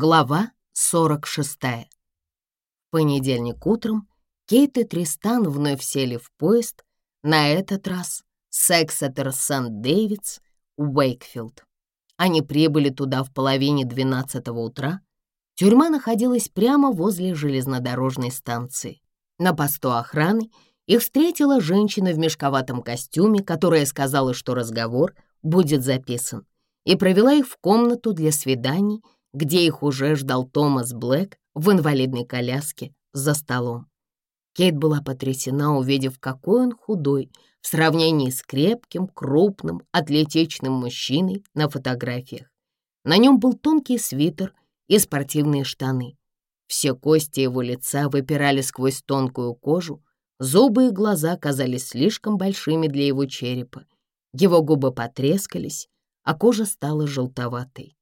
Глава 46. В понедельник утром Кейт и Тристан вновь сели в поезд, на этот раз Сексетер Эксетер Сент-Дэвидс в Уэйкфилд. Они прибыли туда в половине 12 утра. Тюрьма находилась прямо возле железнодорожной станции. На посту охраны их встретила женщина в мешковатом костюме, которая сказала, что разговор будет записан, и провела их в комнату для свиданий — где их уже ждал Томас Блэк в инвалидной коляске за столом. Кейт была потрясена, увидев, какой он худой в сравнении с крепким, крупным, атлетичным мужчиной на фотографиях. На нем был тонкий свитер и спортивные штаны. Все кости его лица выпирали сквозь тонкую кожу, зубы и глаза казались слишком большими для его черепа. Его губы потрескались, а кожа стала желтоватой.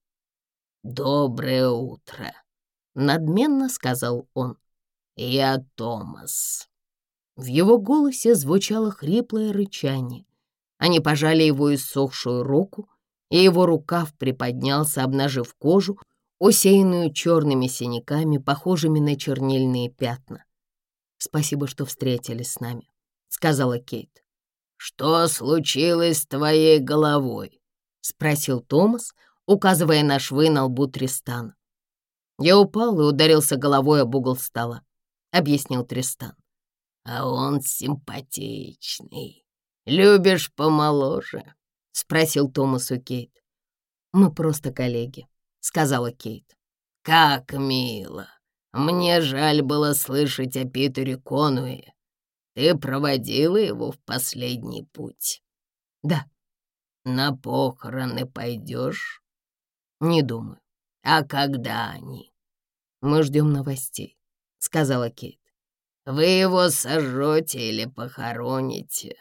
«Доброе утро», — надменно сказал он. «Я Томас». В его голосе звучало хриплое рычание. Они пожали его иссохшую руку, и его рукав приподнялся, обнажив кожу, усеянную черными синяками, похожими на чернильные пятна. «Спасибо, что встретились с нами», — сказала Кейт. «Что случилось с твоей головой?» — спросил Томас, — указывая на швы на лбу Тристана. «Я упал и ударился головой об угол стола», — объяснил Тристан. «А он симпатичный. Любишь помоложе?» — спросил Томас у Кейт. «Мы просто коллеги», — сказала Кейт. «Как мило! Мне жаль было слышать о Питере Конуе. Ты проводила его в последний путь?» «Да». «На похороны пойдешь?» «Не думаю. А когда они?» «Мы ждем новостей», — сказала Кейт. «Вы его сожжете или похороните?»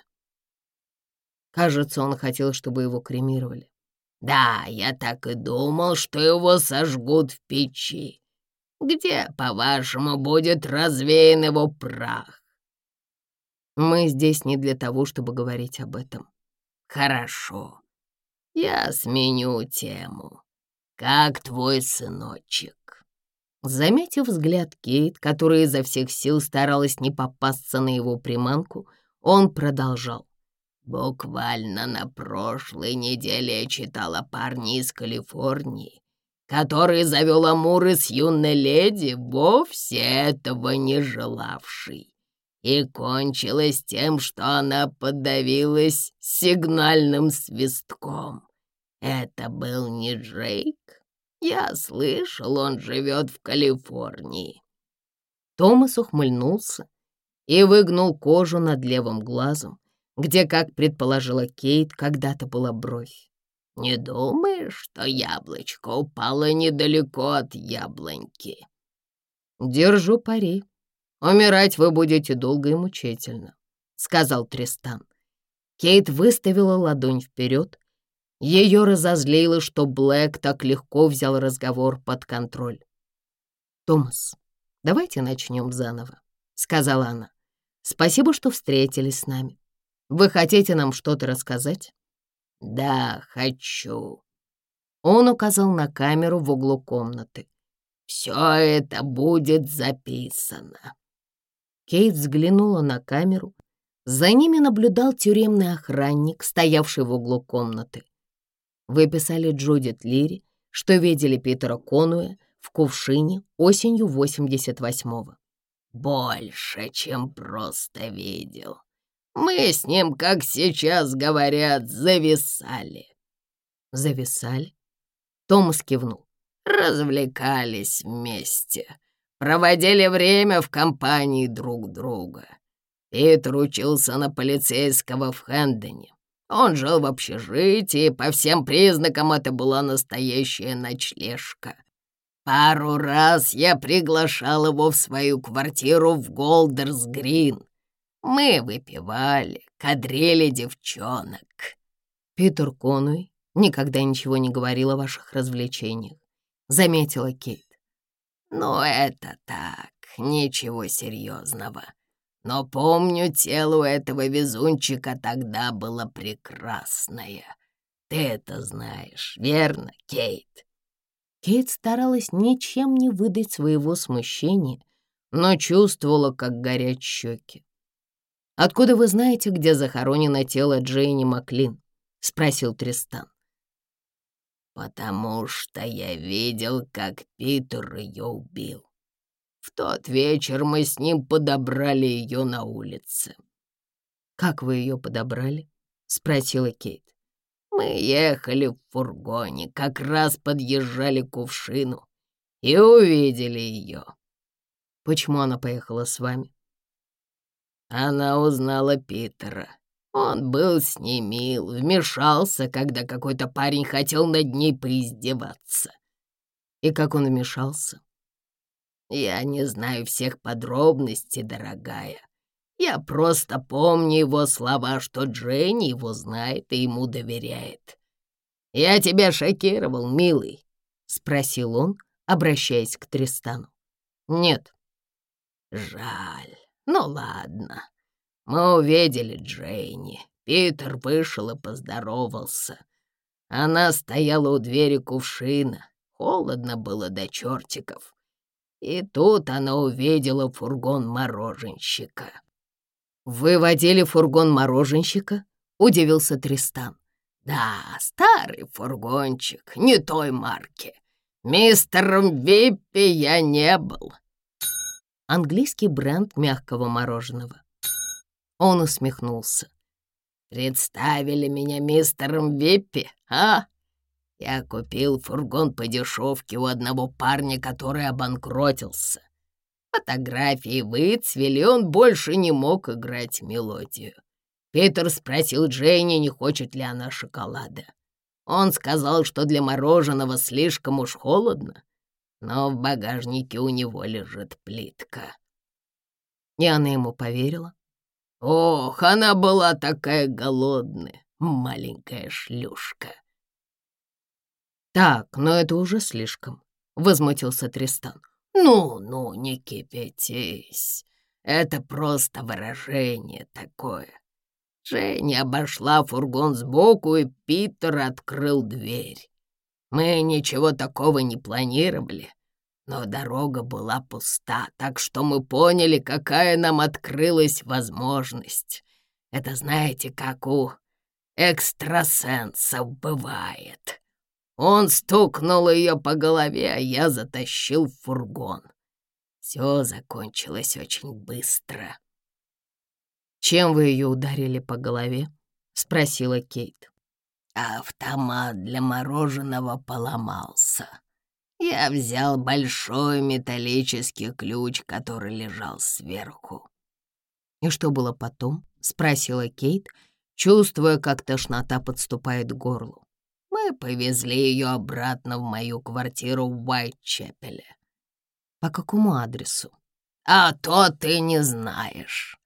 Кажется, он хотел, чтобы его кремировали. «Да, я так и думал, что его сожгут в печи. Где, по-вашему, будет развеян его прах?» «Мы здесь не для того, чтобы говорить об этом». «Хорошо, я сменю тему» как твой сыночек». Заметив взгляд Кейт, которая изо всех сил старалась не попасться на его приманку, он продолжал. «Буквально на прошлой неделе я читала парни из Калифорнии, который завел Амуры с юной леди, вовсе этого не желавшей. И кончилось тем, что она подавилась сигнальным свистком. Это был не Джей, я слышал, он живет в Калифорнии». Томас ухмыльнулся и выгнул кожу над левым глазом, где, как предположила Кейт, когда-то была бровь. «Не думаешь, что яблочко упало недалеко от яблоньки?» «Держу пари. Умирать вы будете долго и мучительно», — сказал Тристан. Кейт выставила ладонь вперед, ее разозлило, что Блэк так легко взял разговор под контроль. «Томас, давайте начнем заново», — сказала она. «Спасибо, что встретились с нами. Вы хотите нам что-то рассказать?» «Да, хочу». Он указал на камеру в углу комнаты. «Все это будет записано». Кейт взглянула на камеру. За ними наблюдал тюремный охранник, стоявший в углу комнаты. Вы писали Джудит Лири, что видели Питера Конуэ в кувшине осенью 88-го. «Больше, чем просто видел. Мы с ним, как сейчас говорят, зависали». «Зависали?» Томас кивнул. «Развлекались вместе. Проводили время в компании друг друга. Питер учился на полицейского в Хэндоне. Он жил в общежитии, по всем признакам это была настоящая ночлежка. Пару раз я приглашал его в свою квартиру в Голдерсгрин. Мы выпивали, кадрили девчонок. Питер Конуй никогда ничего не говорил о ваших развлечениях, заметила Кейт. Но это так, ничего серьезного. Но помню, тело у этого везунчика тогда было прекрасное. Ты это знаешь, верно, Кейт?» Кейт старалась ничем не выдать своего смущения, но чувствовала, как горят щеки. «Откуда вы знаете, где захоронено тело Джейни Маклин?» — спросил Тристан. «Потому что я видел, как Питер ее убил. В тот вечер мы с ним подобрали ее на улице». «Как вы ее подобрали?» — спросила Кейт. «Мы ехали в фургоне, как раз подъезжали к кувшину и увидели ее». «Почему она поехала с вами?» Она узнала Питера. Он был с ней мил, вмешался, когда какой-то парень хотел над ней поиздеваться. И как он вмешался? Я не знаю всех подробностей, дорогая. Я просто помню его слова, что Дженни его знает и ему доверяет. Я тебя шокировал, милый, спросил он, обращаясь к Тристану. Нет. Жаль. Ну ладно. Мы увидели Джейни. Питер вышел и поздоровался. Она стояла у двери кувшина. Холодно было до чертиков. И тут она увидела фургон мороженщика. «Вы водили фургон мороженщика?» — удивился Тристан. «Да, старый фургончик, не той марки. Мистером Виппи я не был». Английский бренд мягкого мороженого. Он усмехнулся. «Представили меня мистером Виппи, а? Я купил фургон по дешевке у одного парня, который обанкротился. Фотографии выцвели, он больше не мог играть мелодию. Питер спросил Джейни, не хочет ли она шоколада. Он сказал, что для мороженого слишком уж холодно, но в багажнике у него лежит плитка. И она ему поверила. Ох, она была такая голодная, маленькая шлюшка. «Так, но это уже слишком», — возмутился Тристан. «Ну-ну, не кипятись. Это просто выражение такое». Женя обошла фургон сбоку, и Питер открыл дверь. Мы ничего такого не планировали, но дорога была пуста, так что мы поняли, какая нам открылась возможность. Это знаете, как у экстрасенсов бывает. Он стукнул ее по голове, а я затащил в фургон. Все закончилось очень быстро. «Чем вы ее ударили по голове?» — спросила Кейт. «Автомат для мороженого поломался. Я взял большой металлический ключ, который лежал сверху». «И что было потом?» — спросила Кейт, чувствуя, как тошнота подступает к горлу повезли ее обратно в мою квартиру в Уайтчепеле. По какому адресу? А то ты не знаешь.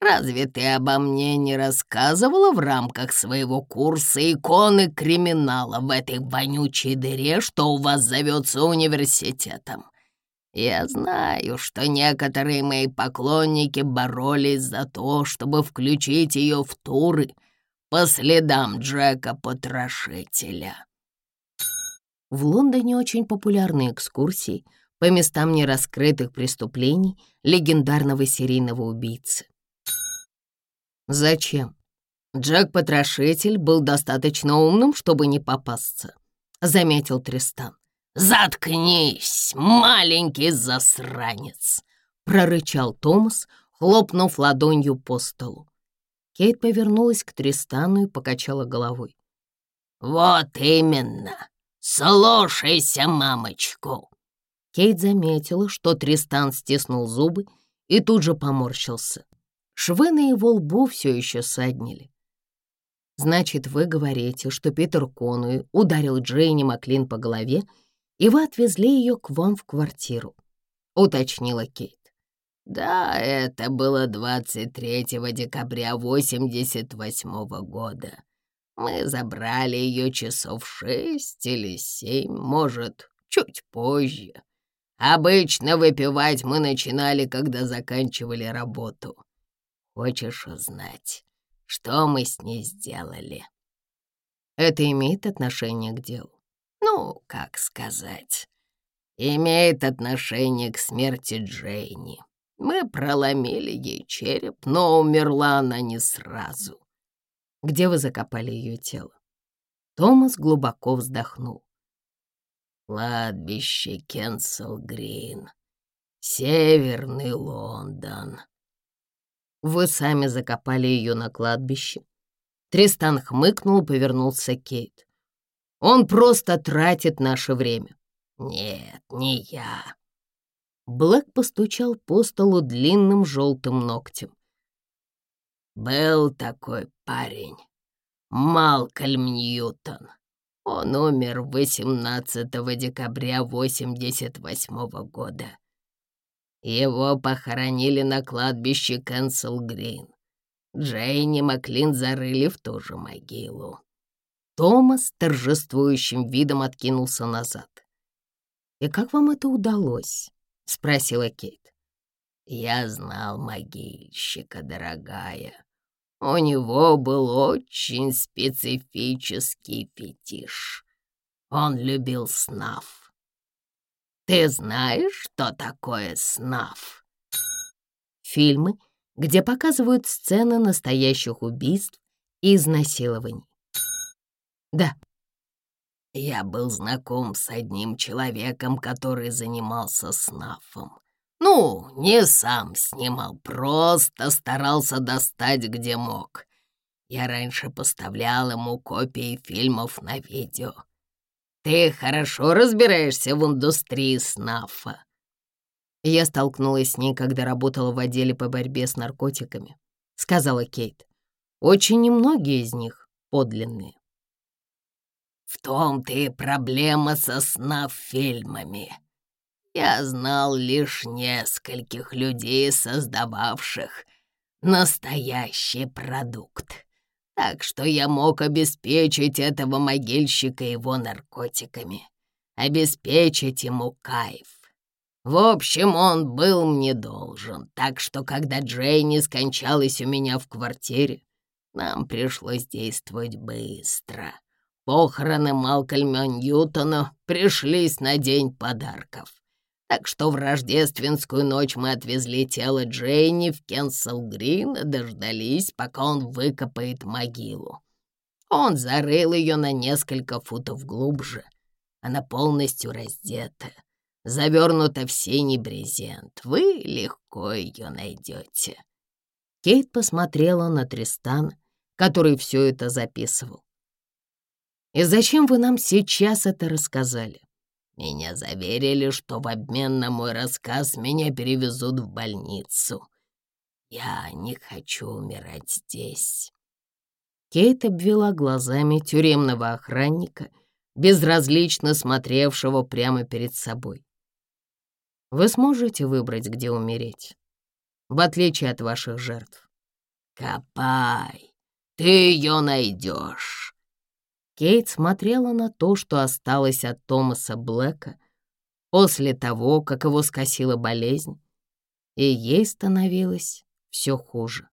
Разве ты обо мне не рассказывала в рамках своего курса иконы криминала в этой вонючей дыре, что у вас зовется университетом? Я знаю, что некоторые мои поклонники боролись за то, чтобы включить ее в туры — по следам Джека-потрошителя. В Лондоне очень популярны экскурсии по местам нераскрытых преступлений легендарного серийного убийцы. Зачем? Джек-потрошитель был достаточно умным, чтобы не попасться, заметил Тристан. «Заткнись, маленький засранец!» — прорычал Томас, хлопнув ладонью по столу. Кейт повернулась к Тристану и покачала головой. «Вот именно! Слушайся, мамочку!» Кейт заметила, что Тристан стиснул зубы и тут же поморщился. Швы на его лбу все еще саднили. «Значит, вы говорите, что Питер Конуи ударил Джейни Маклин по голове, и вы отвезли ее к вам в квартиру», — уточнила Кейт. Да, это было 23 декабря 88 года. Мы забрали ее часов шесть или семь, может, чуть позже. Обычно выпивать мы начинали, когда заканчивали работу. Хочешь узнать, что мы с ней сделали? Это имеет отношение к делу? Ну, как сказать, имеет отношение к смерти Джейни. Мы проломили ей череп, но умерла она не сразу. Где вы закопали ее тело? Томас глубоко вздохнул. Кладбище Кенселгрин, Северный Лондон. Вы сами закопали ее на кладбище? Тристан хмыкнул, повернулся Кейт. Он просто тратит наше время. Нет, не я. Блэк постучал по столу длинным желтым ногтем. «Был такой парень, Малкольм Ньютон. Он умер 18 декабря 88 -го года. Его похоронили на кладбище Кэнсел Грин. Джейни Маклин зарыли в ту же могилу. Томас торжествующим видом откинулся назад. «И как вам это удалось?» — спросила Кейт. «Я знал могильщика, дорогая. У него был очень специфический фетиш. Он любил снаф. Ты знаешь, что такое снаф?» Фильмы, где показывают сцены настоящих убийств и изнасилований. «Да», я был знаком с одним человеком, который занимался снафом. Ну, не сам снимал, просто старался достать где мог. Я раньше поставлял ему копии фильмов на видео. Ты хорошо разбираешься в индустрии снафа. Я столкнулась с ней, когда работала в отделе по борьбе с наркотиками, сказала Кейт. Очень немногие из них подлинные. В том-то и проблема со снофильмами. Я знал лишь нескольких людей, создававших настоящий продукт. Так что я мог обеспечить этого могильщика его наркотиками, обеспечить ему кайф. В общем, он был мне должен, так что, когда Джейни скончалась у меня в квартире, нам пришлось действовать быстро — Похороны Малкольма Ньютона пришлись на день подарков. Так что в рождественскую ночь мы отвезли тело Джейни в Кенсел-Грин и дождались, пока он выкопает могилу. Он зарыл ее на несколько футов глубже. Она полностью раздета, завернута в синий брезент. Вы легко ее найдете. Кейт посмотрела на Тристан, который все это записывал. И зачем вы нам сейчас это рассказали? Меня заверили, что в обмен на мой рассказ меня перевезут в больницу. Я не хочу умирать здесь. Кейт обвела глазами тюремного охранника, безразлично смотревшего прямо перед собой. Вы сможете выбрать, где умереть, в отличие от ваших жертв. «Копай, ты ее найдешь!» Кейт смотрела на то, что осталось от Томаса Блэка после того, как его скосила болезнь, и ей становилось все хуже.